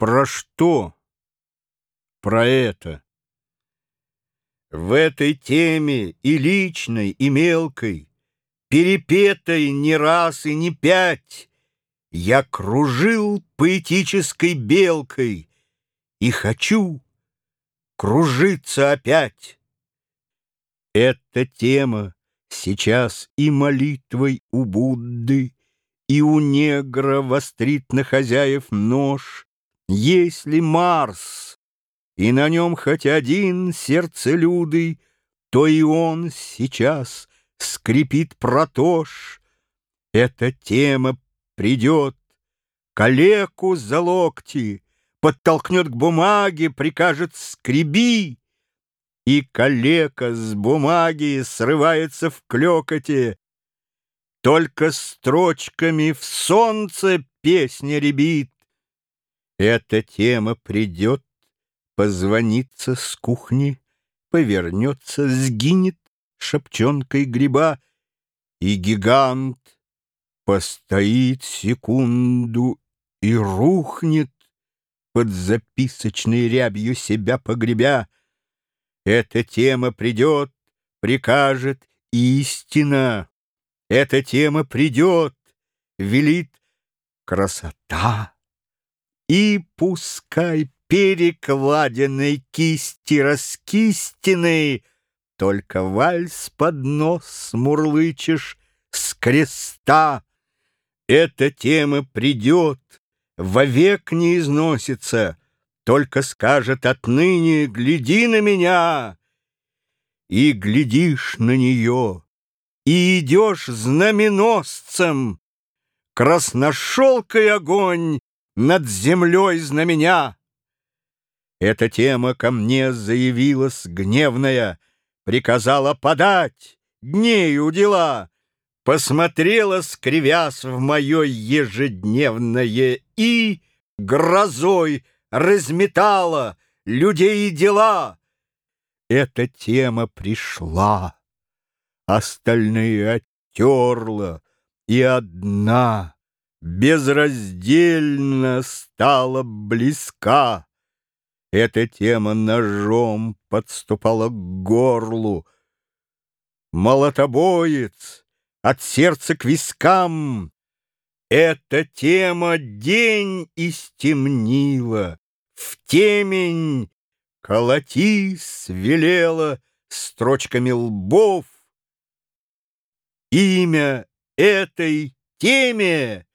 Про что? Про это. В этой теме и личной, и мелкой, Перепетой не раз и не пять, Я кружил поэтической белкой И хочу кружиться опять. Эта тема сейчас и молитвой у Будды, И у негра вострит на хозяев нож, Если Марс, и на нем хоть один сердцелюдый, То и он сейчас скрипит протош. Эта тема придет, калеку за локти, Подтолкнет к бумаге, прикажет «скреби», И калека с бумаги срывается в клёкоте. Только строчками в солнце песня ребит. Эта тема придет, позвонится с кухни, Повернется, сгинет шапчонкой гриба, И гигант постоит секунду и рухнет Под записочной рябью себя погребя. Эта тема придет, прикажет истина. Эта тема придет, велит красота. И пускай перекладиной кисти раскистины Только вальс под нос мурлычешь с креста. Эта тема придет, вовек не износится, Только скажет отныне «Гляди на меня!» И глядишь на нее, и идешь знаменосцем, Красношелкой огонь над землей знаменя. Эта тема ко мне заявилась гневная, Приказала подать, днею дела, Посмотрела, скривясь в мое ежедневное И грозой разметала людей и дела. Эта тема пришла, остальные оттерла, И одна безраздельно стала близка. Эта тема ножом подступала к горлу. Молотобоец от сердца к вискам. Эта тема день истемнила, В темень колотись велела Строчками лбов. Имя этой теме